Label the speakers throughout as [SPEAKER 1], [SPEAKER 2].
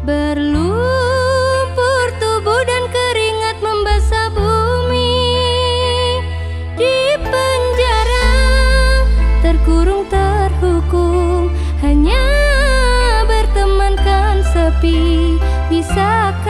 [SPEAKER 1] Berlumpur tubuh dan keringat membasah bumi. Di penjara terkurung terhukum. Hanya bertemankan sepi Bisakah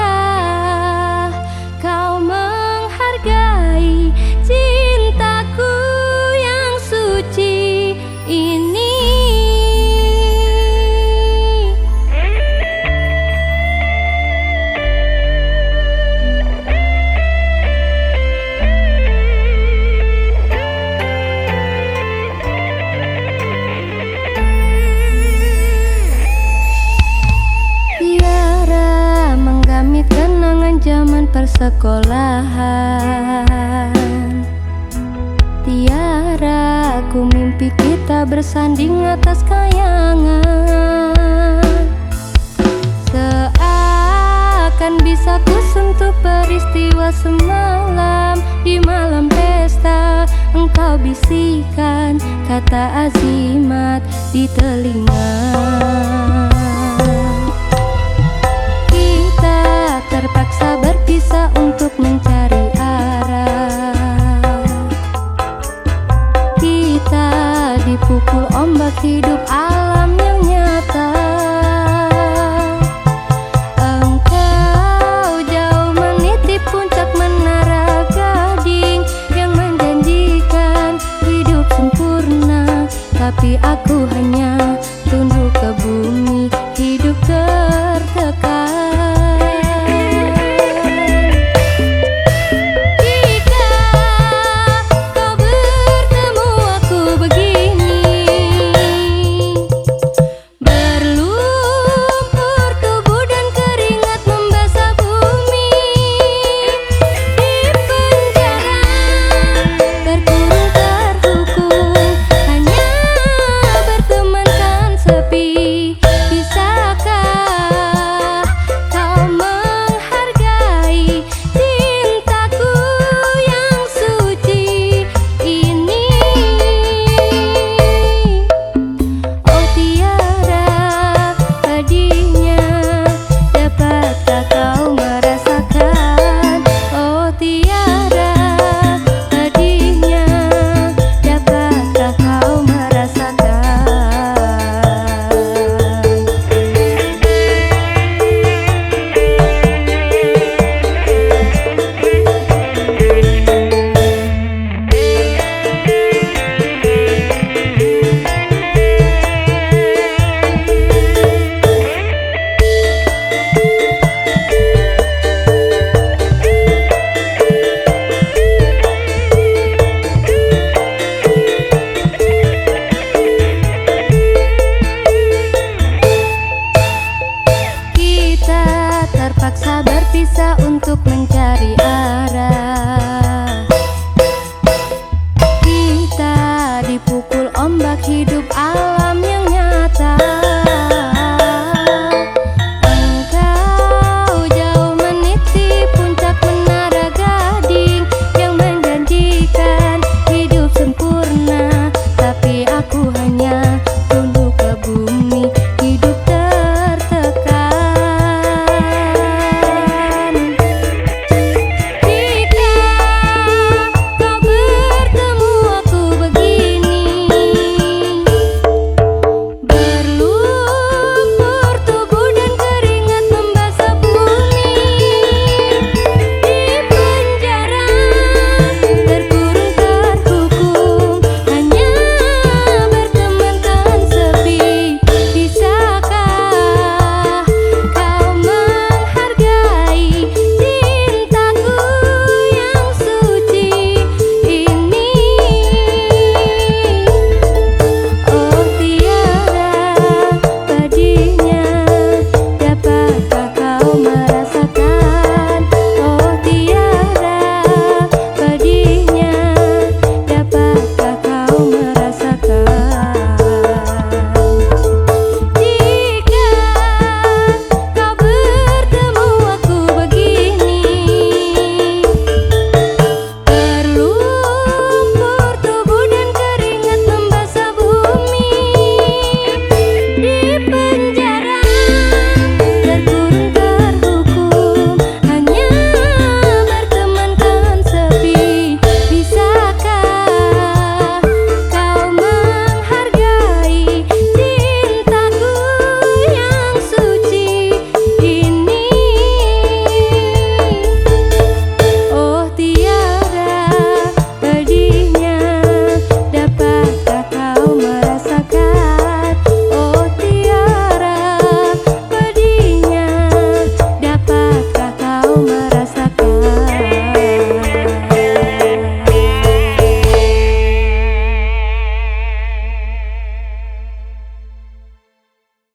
[SPEAKER 1] persekolahan. Tiara ku mimpi kita bersanding atas kayangan. Seakan bisa ku sentuh peristiwa semalam. Di malam pesta engkau bisikan kata azimat di telinga tapi aku hanya